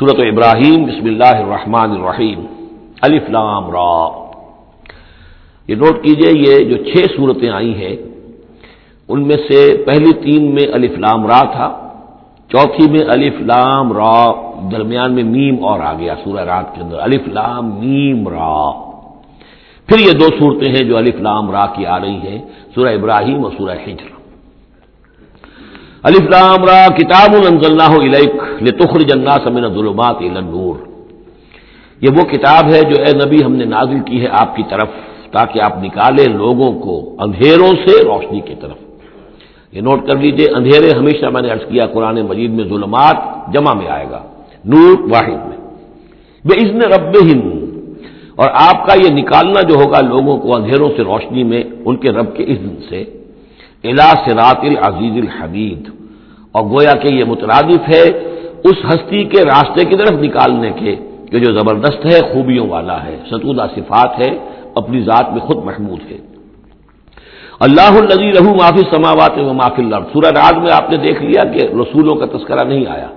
صورت ابراہیم، بسم اللہ الرحمن الرحیم۔ الفلام را۔ یہ نوٹ کیجیے، یہ جو چھ صورتیں آئی ہیں، ان میں سے پہلی تین میں الفلام را تھا، چوتھی میں الف لام را، درمیان میں میم اور آ گیا سورہ رات کے اندر الف لام میم را۔ پھر یہ دو صورتیں ہیں جو الف لام را کی آ رہی ہیں، سورہ ابراہیم اور سورہ ہجر الف لام را، کتاب اللہ لتخر جنا سمن ظلمات النور۔ یہ وہ کتاب ہے جو اے نبی ہم نے نازل کی ہے آپ کی طرف تاکہ آپ نکالیں لوگوں کو اندھیروں سے روشنی کی طرف۔ یہ نوٹ کر لیجیے، اندھیرے ہمیشہ میں نے عرض کیا، قرآن مجید میں ظلمات جمع میں آئے گا، نور واحد میں۔ بے عزن رب ہند اور آپ کا یہ نکالنا جو ہوگا لوگوں کو اندھیروں سے روشنی میں، ان کے رب کے عزن سے۔ الا سرات العزیز الحمید۔ اور گویا کہ یہ مترادف ہے اس ہستی کے راستے کی طرف نکالنے کے کہ جو زبردست ہے، خوبیوں والا ہے، ستودہ صفات ہے، اپنی ذات میں خود محمود ہے۔ اللہ النزی رحو معافی سماوات و معافی اللہ سورہ راج میں آپ نے دیکھ لیا کہ رسولوں کا تذکرہ نہیں آیا۔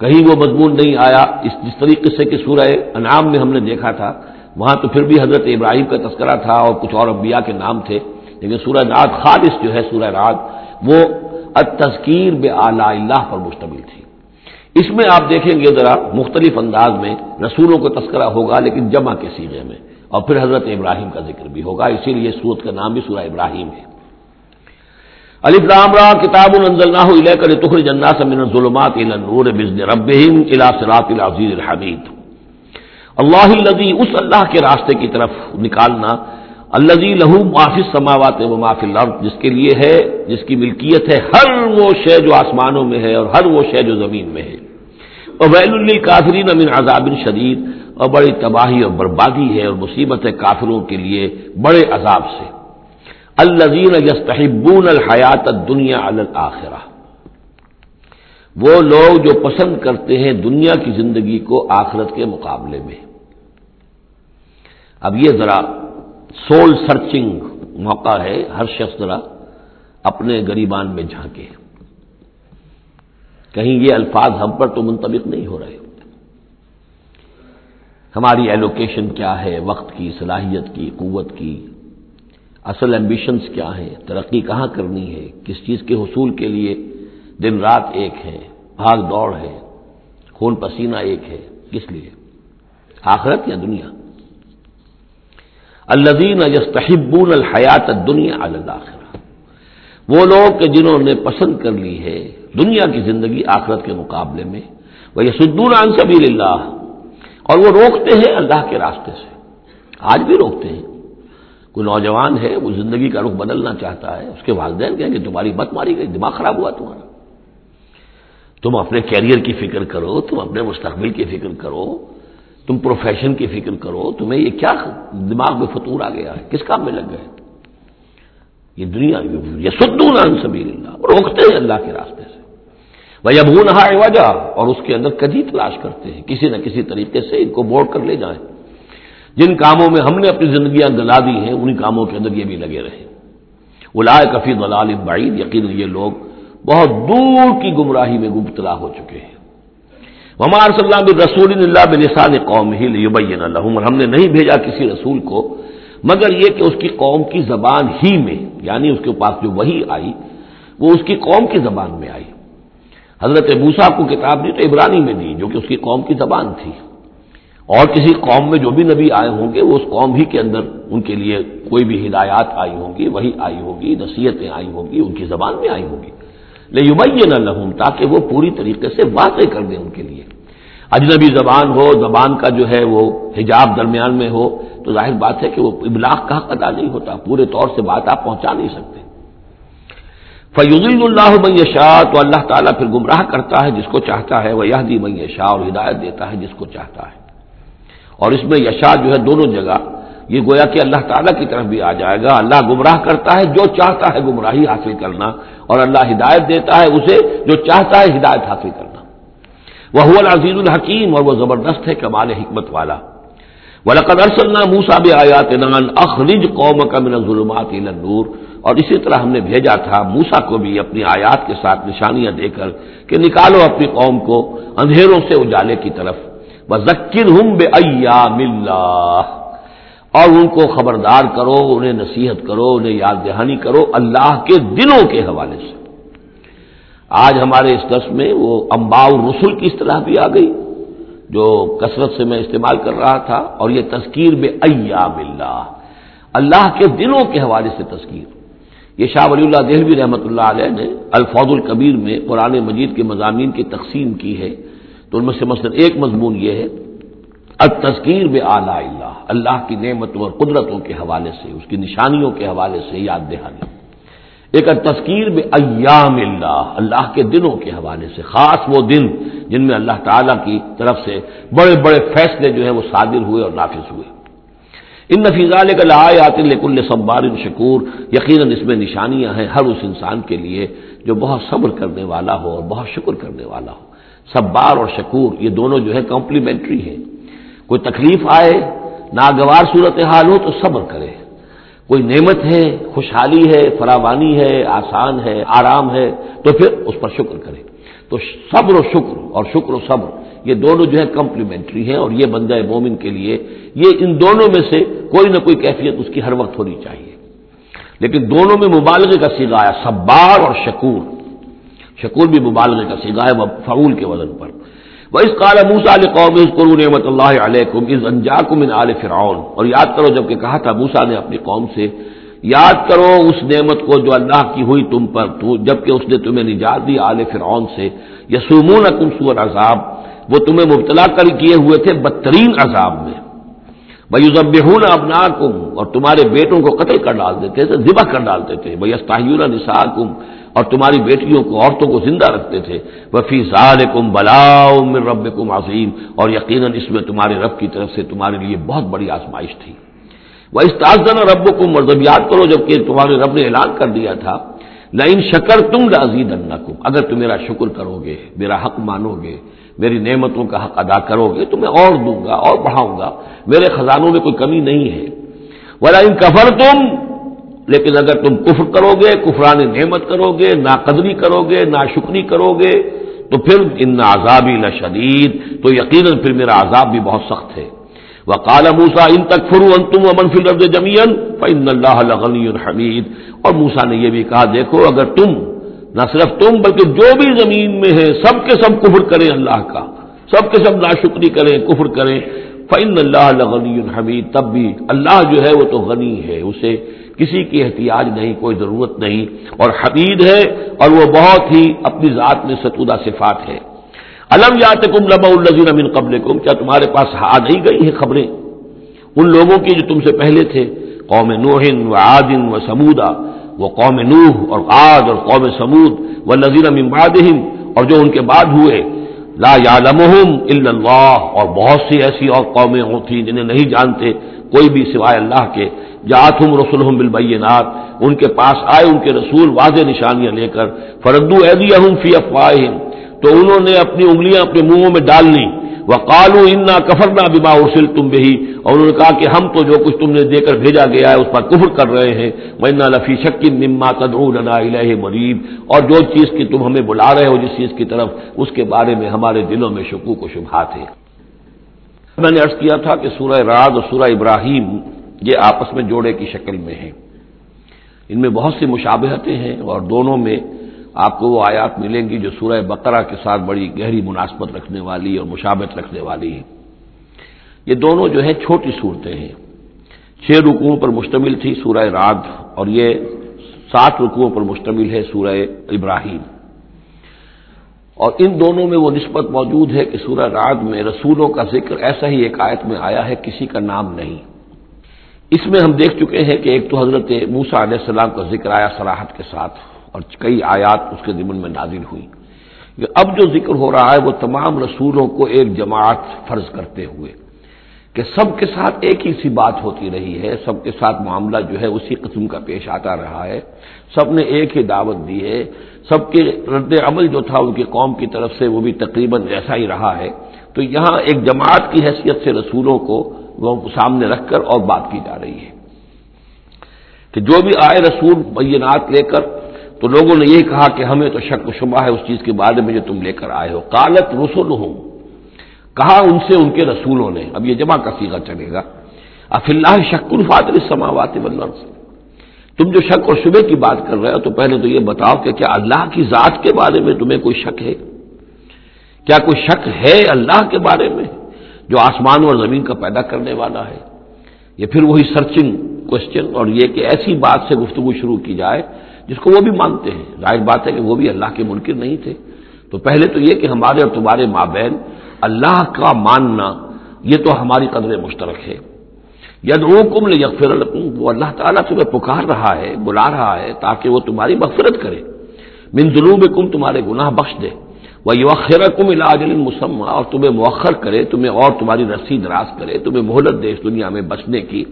کہیں وہ مضمون نہیں آیا۔ اس جس طریقے سے کہ سورہ انعام میں ہم نے دیکھا تھا، وہاں تو پھر بھی حضرت ابراہیم کا تذکرہ تھا اور کچھ اور انبیاء کے نام تھے۔ لیکن سورہ رات خالص جو ہے، سورہ رات وہ تذکیر بے اعلی اللہ پر مشتمل تھی۔ اس میں آپ دیکھیں گے ذرا مختلف انداز میں رسولوں کا تذکرہ ہوگا، لیکن جمع کے سیرے میں، اور پھر حضرت ابراہیم کا ذکر بھی ہوگا۔ اسی لیے سورت کا نام بھی سورہ ابراہیم ہے۔ علی فرام را، کتاب النزل کر تخر جنا سمن ظلمات نور بزن رب الا سرات العزیز الحمید۔ اللہ الذي اس اللہ کے راستے کی طرف نکالنا الذي له ما في السماوات و ما في الارض، جس کے لیے ہے، جس کی ملکیت ہے، ہر وہ شے جو آسمانوں میں ہے اور ہر وہ شے جو زمین میں ہے۔ اور ویل الکافرین من عذاب شدید، اور بڑی تباہی اور بربادی ہے اور مصیبت ہے کافروں کے لیے بڑے عذاب سے۔ الزین یستحبون الحیات دنیا الآخرہ وہ لوگ جو پسند کرتے ہیں دنیا کی زندگی کو آخرت کے مقابلے میں۔ اب یہ ذرا سول سرچنگ موقع ہے ہر شخص ذرا اپنے گریبان میں جھانکے۔ کہیں یہ الفاظ ہم پر تو منتبک نہیں ہو رہے ہماری ایلوکیشن کیا ہے؟ وقت کی، صلاحیت کی، قوت کی۔ اصل ایمبیشنس کیا ہیں؟ ترقی کہاں کرنی ہے؟ کس چیز کے حصول کے لیے؟ دن رات ایک ہے، بھاگ دوڑ ہے، خون پسینہ ایک ہے، کس لیے؟ آخرت یا دنیا؟ الدین یستحبون الحیات دنیا الآخرہ وہ لوگ کہ جنہوں نے پسند کر لی ہے دنیا کی زندگی آخرت کے مقابلے میں وہ یہ سدور سبیل اللہ اور وہ روکتے ہیں اللہ کے راستے سے۔ آج بھی روکتے ہیں۔ کوئی نوجوان ہے، وہ زندگی کا رخ بدلنا چاہتا ہے، اس کے والدین کہیں کہ تمہاری مت ماری گئی دماغ خراب ہوا تمہارا۔ تم اپنے کیریئر کی فکر کرو، تم اپنے مستقبل کی فکر کرو۔ تم پروفیشن کی فکر کرو، تمہیں یہ کیا دماغ میں فطور آ گیا ہے؟ کس کام میں لگ گئے؟ یہ دنیا، یہ سدون سبیل اللہ روکتے ہیں اللہ کے راستے سے۔ بھائی ابو نہا وجہ اور اس کے اندر کجی تلاش کرتے ہیں۔ کسی نہ کسی طریقے سے ان کو موڑ کر لے جائیں۔ جن کاموں میں ہم نے اپنی زندگیاں گلا دی ہیں ان کاموں کے اندر یہ بھی لگے رہے لائے کفی دلال بعید یقین یہ لوگ بہت دور کی گمراہی میں مبتلا ہو چکے ہیں۔ ہمار صلی اللہ رسول اللہ بلسان قوم ہی لیبین اور ہم نے نہیں بھیجا کسی رسول کو، مگر یہ کہ اس کی قوم کی زبان ہی میں یعنی اس کے پاس جو وہی آئی، وہ اس کی قوم کی زبان میں آئی۔ حضرت بوسا کو کتاب دی تو عبرانی میں دی، جو کہ اس کی قوم کی زبان تھی۔ اور کسی قوم میں جو بھی نبی آئے ہوں گے، وہ اس قوم ہی کے اندر ان کے لیے کوئی بھی ہدایات آئی ہوں گی وہی آئی ہوگی نصیحتیں آئی ہوں گی، ان کی زبان میں آئی ہوں گی۔ لیکن نہ تاکہ وہ پوری طریقے سے واضح کر دیں ان کے لیے۔ اجنبی زبان ہو، زبان کا جو ہے وہ حجاب درمیان میں ہو، تو ظاہر بات ہے کہ وہ ابلاغ کا حق ادا نہیں ہوتا، پورے طور سے بات آپ پہنچا نہیں سکتے۔ فیوز اللہ من شاہ تو اللہ تعالیٰ پھر گمراہ کرتا ہے جس کو چاہتا ہے وہ یہ دی اور ہدایت دیتا ہے جس کو چاہتا ہے۔ اور اس میں یشا جو ہے دونوں جگہ یہ گویا کہ اللہ تعالیٰ کی طرف بھی آ جائے گا۔ اللہ گمراہ کرتا ہے، جو چاہتا ہے گمراہی حاصل کرنا اور اللہ ہدایت دیتا ہے اسے، جو چاہتا ہے ہدایت حاصل کرنا۔ وہ العزیز الحکیم اور وہ زبردست ہے کمال حکمت والا۔ ولقد ارسلنا موسا بھی آیات نان اخرج قوم کا من ظلمات نور اور اسی طرح ہم نے بھیجا تھا موسا کو بھی اپنی آیات کے ساتھ نشانیاں دے کر کہ نکالو اپنی قوم کو اندھیروں سے اجالے کی طرف۔ ذکر ہوں بے ایام اللہ اور ان کو خبردار کرو، انہیں نصیحت کرو، انہیں یاد دہانی کرو، اللہ کے دنوں کے حوالے سے۔ آج ہمارے اس دس میں وہ امبا رسول کی اصطلاح بھی آ گئی، جو کثرت سے میں استعمال کر رہا تھا، اور یہ تذکیر بے ایام اللہ۔ اللہ کے دنوں کے حوالے سے تذکیر۔ یہ شاہ ولی اللہ دہلوی رحمۃ اللہ علیہ نے الفاظ القبیر میں قرآن مجید کے مضامین کی تقسیم کی ہے۔ تو ان میں سے مثلاً ایک مضمون یہ ہے تذکیر بے اعلیٰ اللہ اللہ کی نعمتوں اور قدرتوں کے حوالے سے، اس کی نشانیوں کے حوالے سے یاد دہانی۔ ایک تذکیر بے ایام اللہ اللہ کے دنوں کے حوالے سے، خاص وہ دن جن میں اللہ تعالی کی طرف سے بڑے بڑے فیصلے جو ہے وہ صادر ہوئے اور نافذ ہوئے۔ ان نفیزہ لے کر آیات لکل صبار شکور، یقیناً اس میں نشانیاں ہیں ہر اس انسان کے لیے جو بہت صبر کرنے والا ہو اور بہت شکر کرنے والا ہو۔ صبار اور شکور، یہ دونوں جو ہے کمپلیمنٹری ہیں۔ کوئی تکلیف آئے، ناگوار صورت حال ہو تو صبر کرے۔ کوئی نعمت ہے، خوشحالی ہے، فراوانی ہے، آسان ہے، آرام ہے، تو پھر اس پر شکر کرے۔ تو صبر و شکر اور شکر و صبر، یہ دونوں جو ہے کمپلیمنٹری ہیں اور یہ بندہ مومن کے لیے، یہ ان دونوں میں سے کوئی نہ کوئی کیفیت اس کی ہر وقت ہونی چاہیے۔ لیکن دونوں میں مبالغے کا سیگا ہے سبار اور شکور۔ شکور بھی مبالغے کا سیگا ہے فعول کے وزن پر۔ وہ اس کال موسا علیہ قوم قرو نعمت اللہ علیہ اس انجا من عال فرعون اور یاد کرو جبکہ کہا تھا موسا نے اپنی قوم سے، یاد کرو اس نعمت کو جو اللہ کی ہوئی تم پر تو جبکہ اس نے تمہیں نجات دی آل فرعون سے۔ یسومون کم سور عذاب وہ تمہیں مبتلا کر کیے ہوئے تھے بدترین عذاب میں۔ بھائی ضبیون ابنا کم اور تمہارے بیٹوں کو قتل کر ڈال دیتے تھے، ذبح کر ڈالتے تھے۔ بھائی استاحیون نسا کم اور تمہاری بیٹیوں کو، عورتوں کو زندہ رکھتے تھے۔ وفی سال کم بلاؤ رب کم عظیم اور یقیناً اس میں تمہارے رب کی طرف سے تمہارے لیے بہت بڑی آزمائش تھی۔ وہ استاذن رب کم اور یاد کرو جبکہ تمہارے رب نے اعلان کر دیا تھا۔ لائن شکر تم رازی دن اگر تم میرا شکر کرو گے، میرا حق مانو گے۔ میری نعمتوں کا حق ادا کرو گے تو میں اور دوں گا اور بڑھاؤں گا۔ میرے خزانوں میں کوئی کمی نہیں ہے۔ ولا ان کفر تم لیکن اگر تم کفر کرو گے، کفران نعمت کرو گے نہ قدری کرو گے نہ شکری کرو گے، تو پھر ان عذابی نہ شدید تو یقیناً پھر میرا عذاب بھی بہت سخت ہے۔ وہ کالا موسا ان تک فرو ان تم امن فل رفظ جمین فن اللہ غنی حمید اور موسا نے یہ بھی کہا، دیکھو اگر تم نہ صرف تم بلکہ جو بھی زمین میں ہے، سب کے سب کفر کریں اللہ کا۔ سب کے سب ناشکری کریں، کفر کریں۔ فن اللہ غنی حمید تب بھی اللہ جو ہے وہ تو غنی ہے، اسے کسی کی احتیاج نہیں، کوئی ضرورت نہیں۔ اور حمید ہے اور وہ بہت ہی اپنی ذات میں ستودہ صفات ہے۔ علم یات کم لبا الزین امین قبل کم کیا تمہارے پاس آ نہیں گئی ہیں خبریں؟ ان لوگوں کی جو تم سے پہلے تھے، قوم نوہن و عادن و سمودا وہ قوم نوح اور آد اور قوم سمود و نذیر امبادہم اور جو ان کے بعد ہوئے، لا یعلمہم الا اللہ، اور بہت سی ایسی اور قومیں ہوتی جنہیں نہیں جانتے کوئی بھی سوائے اللہ کے۔ جاتم رسولہم بالبینات، ان کے پاس آئے ان کے رسول واضح نشانیاں لے کر، فردو ایدیہم فی افواہم تو انہوں نے اپنی انگلیاں اپنے منہوں میں ڈال لی وہ کالو انا کفر نہ بما ارسل تم بھی اور انہوں نے کہا کہ ہم تو جو کچھ تم نے دے کر بھیجا گیا ہے اس پر کفر کر رہے ہیں میں لفی شکی نما تدعوننا الیہ مریب اور جو چیز کی تم ہمیں بلا رہے ہو جس چیز کی طرف اس کے بارے میں ہمارے دلوں میں شکوک و شبہات ہیں۔ میں نے عرض کیا تھا کہ سورہ راز اور سورہ ابراہیم یہ آپس میں جوڑے کی شکل میں ہیں۔ ان میں بہت سی مشابہتیں ہیں اور دونوں میں آپ کو وہ آیات ملیں گی جو سورہ بقرہ کے ساتھ بڑی گہری مناسبت رکھنے والی اور مشابت رکھنے والی ہے یہ دونوں جو ہے چھوٹی صورتیں ہیں۔ چھ رکوؤں پر مشتمل تھی سورہ رات اور یہ سات رکوؤں پر مشتمل ہے سورہ ابراہیم۔ اور ان دونوں میں وہ نسبت موجود ہے کہ سورہ رات میں رسولوں کا ذکر ایسا ہی ایک آیت میں آیا ہے، کسی کا نام نہیں۔ اس میں ہم دیکھ چکے ہیں کہ ایک تو حضرت موسا علیہ السلام کا ذکر آیا سراحت کے ساتھ۔ اور کئی آیات اس کے ضمن میں نازل ہوئی اب جو ذکر ہو رہا ہے وہ تمام رسولوں کو ایک جماعت فرض کرتے ہوئے کہ سب کے ساتھ ایک ہی سی بات ہوتی رہی ہے، سب کے ساتھ معاملہ جو ہے اسی قسم کا پیش آتا رہا ہے۔ سب نے ایک ہی دعوت دی ہے۔ سب کے رد عمل جو تھا ان کی قوم کی طرف سے وہ بھی تقریباً ایسا ہی رہا ہے۔ تو یہاں ایک جماعت کی حیثیت سے رسولوں کو وہ سامنے رکھ کر اور بات کی جا رہی ہے کہ جو بھی آئے رسول بینات لے کر تو لوگوں نے یہ کہا کہ ہمیں تو شک و شبہ ہے اس چیز کے بارے میں جو تم لے کر آئے ہو۔ کالت رسول ہوں کہا ان سے ان کے رسولوں نے۔ اب یہ جمع کا سیگا چلے گا۔ اف اللہ شک الفاطر سماوات سے تم جو شک اور شبے کی بات کر رہے ہو تو پہلے تو یہ بتاؤ کہ کیا اللہ کی ذات کے بارے میں تمہیں کوئی شک ہے؟ کیا کوئی شک ہے اللہ کے بارے میں جو آسمان اور زمین کا پیدا کرنے والا ہے؟ یہ پھر وہی سرچنگ کوشچن اور یہ کہ ایسی بات سے گفتگو شروع کی جائے جس کو وہ بھی مانتے ہیں۔ ظاہر بات ہے کہ وہ بھی اللہ کے منکر نہیں تھے۔ تو پہلے تو یہ کہ ہمارے اور تمہارے مابین اللہ کا ماننا، یہ تو ہماری قدر مشترک ہے۔ ید کم یکفر وہ اللہ تعالیٰ تمہیں پکار رہا ہے، بلا رہا ہے، تاکہ وہ تمہاری مغفرت کرے۔ من ظلم کم تمہارے گناہ بخش دے۔ وہ یوخر کم علاج مسمہ، اور تمہیں مؤخر کرے، تمہیں اور تمہاری رسی دراز کرے، تمہیں مہلت دے اس دنیا میں بچنے کی۔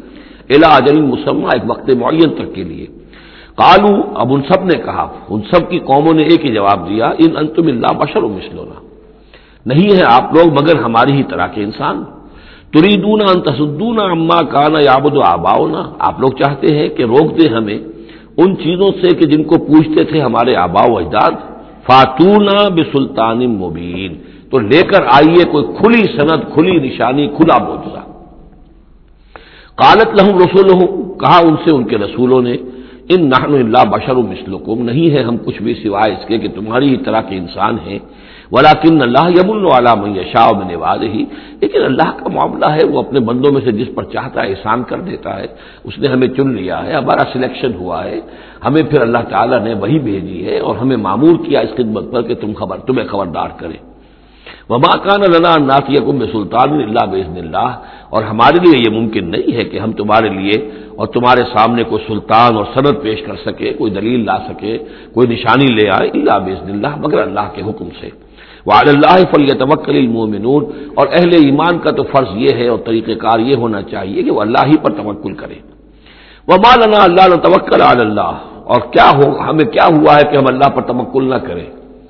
علاج مسمہ، ایک وقت معین تک کے لیے۔ کالو اب ان سب نے کہا، ان سب کی قوموں نے ایک ہی جواب دیا، ان انتم اللہ بشر و مسلونا نہیں ہے آپ لوگ، مگر ہماری ہی طرح کے انسان۔ تریدون ان اما کانا یابد و آباؤنا۔ آپ لوگ چاہتے ہیں کہ روک دیں ہمیں ان چیزوں سے کہ جن کو پوچھتے تھے ہمارے آبا و اجداد۔ فاتونا بسلطان مبین۔ تو لے کر آئیے کوئی کھلی صنعت کھلی نشانی، کھلا موجودہ کالت لہم رسول کہا ان سے ان کے رسولوں نے ان نحن اللہ بشر مسلکم نہیں ہے ہم کچھ بھی سوائے اس کے کہ تمہاری ہی طرح کے انسان ہیں ولاکن اللہ یم اللہ شاہ میں نواز ہی لیکن اللہ کا معاملہ ہے، وہ اپنے بندوں میں سے جس پر چاہتا ہے احسان کر دیتا ہے، اس نے ہمیں چن لیا ہے، ہمارا سلیکشن ہوا ہے، ہمیں پھر اللہ تعالیٰ نے وہی بھیجی ہے اور ہمیں معمور کیا اس خدمت پر کہ تم خبر تمہیں خبردار کرے وبا کان اللہ ناطیہ کم سلطان اللہ بزن اللہ اور ہمارے لیے یہ ممکن نہیں ہے کہ ہم تمہارے لیے اور تمہارے سامنے کوئی سلطان اور صنعت پیش کر سکے، کوئی دلیل لا سکے، کوئی نشانی لے آئے اللہ بزن اللہ مگر اللہ کے حکم سے۔ وعد اللہ فلی توکل المومنون اور اہل ایمان کا تو فرض یہ ہے اور طریقہ کار یہ ہونا چاہیے کہ وہ اللہ ہی پر توکل کرے۔ وہ مالنا اللہ توکل اللہ اور کیا ہو، ہمیں کیا ہوا ہے کہ ہم اللہ پر توکل نہ کریں؟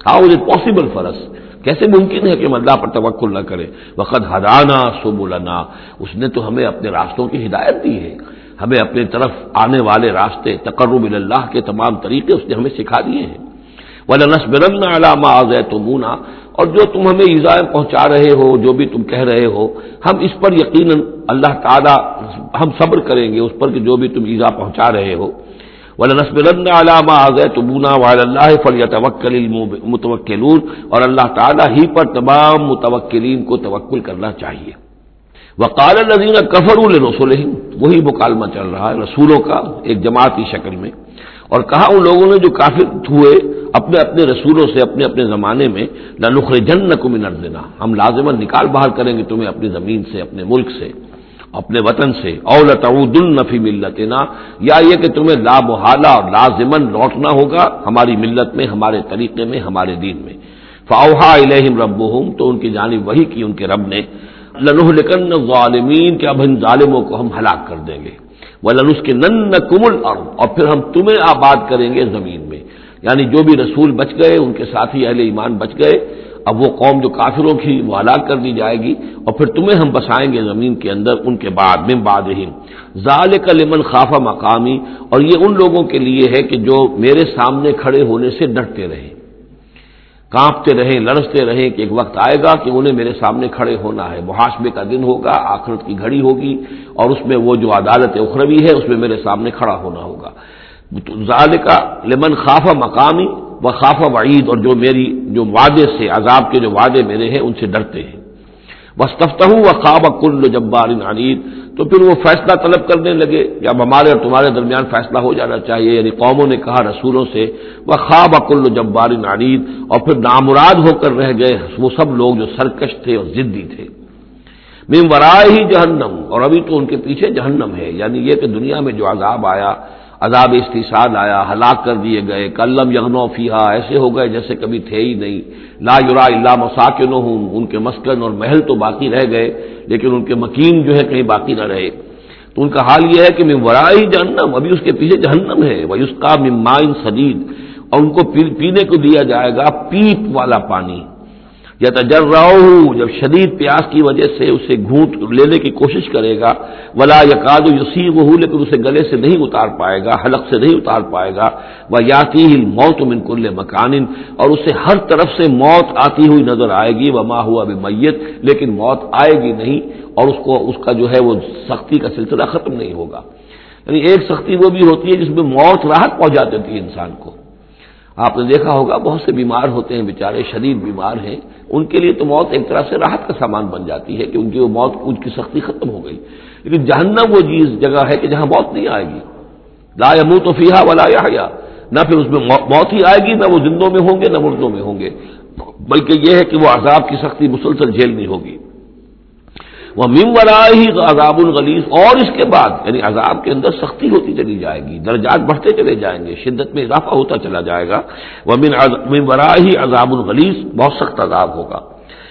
ہاؤ از اٹ پاسبل فرض کیسے ممکن ہے کہ ہم اللہ پر توکل نہ کریں؟ وقت ہدانا سبولنا اس نے تو ہمیں اپنے راستوں کی ہدایت دی ہے۔ ہمیں اپنے طرف آنے والے راستے تقرب اللہ کے تمام طریقے اس نے ہمیں سکھا دیے ہیں۔ نسبرن علامہ آزے تو اور جو تم ہمیں ایزائیں پہنچا رہے ہو، جو بھی تم کہہ رہے ہو، ہم اس پر یقیناً اللہ تعالیٰ ہم صبر کریں گے۔ اس پر کہ جو بھی تم ایزا پہنچا رہے ہو۔ نسبرن علامہ آزے تو مونا وال اللہ فلیت اور اللہ تعالیٰ ہی پر تمام متوکلین کو توکل کرنا چاہیے۔ وقال الزین کفر الرسول وہی مکالمہ چل رہا ہے رسولوں کا ایک جماعتی شکل میں۔ اور کہا ان لوگوں نے جو کافر ہوئے اپنے اپنے رسولوں سے اپنے اپنے زمانے میں نخر جن کو دینا ہم لازمن نکال باہر کریں گے تمہیں اپنی زمین سے، اپنے ملک سے۔ اپنے وطن سے. اولت النفی ملتنا. یا یہ کہ تمہیں لا محالہ اور لازمن لوٹنا ہوگا ہماری ملت میں، ہمارے طریقے میں، ہمارے دین میں. فاوحا الہم رب تو ان کی جانب وہی کی ان کے رب نے. لنح لکن ظالمین کے اب ان ظالموں کو ہم ہلاک کر دیں گے. وہ لنس کے نن کمل اور پھر ہم تمہیں آباد کریں گے زمین میں. یعنی جو بھی رسول بچ گئے، ان کے ساتھی اہل ایمان بچ گئے اب وہ قوم جو کافروں کی وہ ہلاک کر دی جائے گی اور پھر تمہیں ہم بسائیں گے زمین کے اندر ان کے بعد میں باد ظال کا لمن خافہ مقامی، اور یہ ان لوگوں کے لیے ہے کہ جو میرے سامنے کھڑے ہونے سے ڈرتے رہیں۔ کانپتے رہیں لڑستے رہیں کہ ایک وقت آئے گا کہ انہیں میرے سامنے کھڑے ہونا ہے۔ محاسبے کا دن ہوگا، آخرت کی گھڑی ہوگی، اور اس میں وہ جو عدالت اخروی ہے، اس میں میرے سامنے کھڑا ہونا ہوگا۔ ظال کا لمن خافہ مقامی و خافہ وعید اور جو میری جو وعدے سے عذاب کے جو وعدے میرے ہیں ان سے ڈرتے ہیں۔ بس ہوں و خواب کل جبار عنید تو پھر وہ فیصلہ طلب کرنے لگے کہ اب ہمارے اور تمہارے درمیان فیصلہ ہو جانا چاہیے۔ یعنی قوموں نے کہا رسولوں سے وہ خواب کل جبار عنید اور پھر نامراد ہو کر رہ گئے وہ سب لوگ جو سرکش تھے اور ضدی تھے۔ میمورائے ہی جہنم اور ابھی تو ان کے پیچھے جہنم ہے۔ یعنی یہ کہ دنیا میں جو عذاب آیا عذاب استحصال آیا ہلاک کر دیے گئے کلم یغنو فیحا ایسے ہو گئے جیسے کبھی تھے ہی نہیں۔ لا یورا اللہ مساکن ہوں ان کے مسکن اور محل تو باقی رہ گئے، لیکن ان کے مکین جو ہے کہیں باقی نہ رہے۔ تو ان کا حال یہ ہے کہ میں ورائی جہنم، ابھی اس کے پیچھے جہنم ہے۔ وہ اس کا ممائن سدید اور ان کو پینے کو دیا جائے گا پیپ والا پانی۔ یا تجر جب شدید پیاس کی وجہ سے اسے گھونٹ لینے کی کوشش کرے گا، ولا یقاد یسی وہ لیکن اسے گلے سے نہیں اتار پائے گا، حلق سے نہیں اتار پائے گا وہ یاتی ہی موت من کل مکان اور اسے ہر طرف سے موت آتی ہوئی نظر آئے گی وہ ماں ہوا ابھی میت لیکن موت آئے گی نہیں، اور اس کو، اس کا جو ہے وہ سختی کا سلسلہ ختم نہیں ہوگا۔ یعنی ایک سختی وہ بھی ہوتی ہے جس میں موت راحت پہنچا دیتی ہے انسان کو۔ آپ نے دیکھا ہوگا بہت سے بیمار ہوتے ہیں، بیچارے شدید بیمار ہیں۔ ان کے لیے تو موت ایک طرح سے راحت کا سامان بن جاتی ہے کہ ان کی وہ موت ان کی سختی ختم ہو گئی۔ لیکن جہنم وہ چیز، جگہ ہے کہ جہاں موت نہیں آئے گی۔ لا منہ تو فیحا والا یا نہ پھر اس میں موت ہی آئے گی، نہ وہ زندوں میں ہوں گے، نہ مردوں میں ہوں گے۔ بلکہ یہ ہے کہ وہ عذاب کی سختی مسلسل جھیلنی ہوگی۔ وہ ممبرا ہی عذاب الغلیز اور اس کے بعد یعنی عذاب کے اندر سختی ہوتی چلی جائے گی، درجات بڑھتے چلے جائیں گے، شدت میں اضافہ ہوتا چلا جائے گا۔ وہ ممبرا ہی عذاب الغلیز بہت سخت عذاب ہوگا۔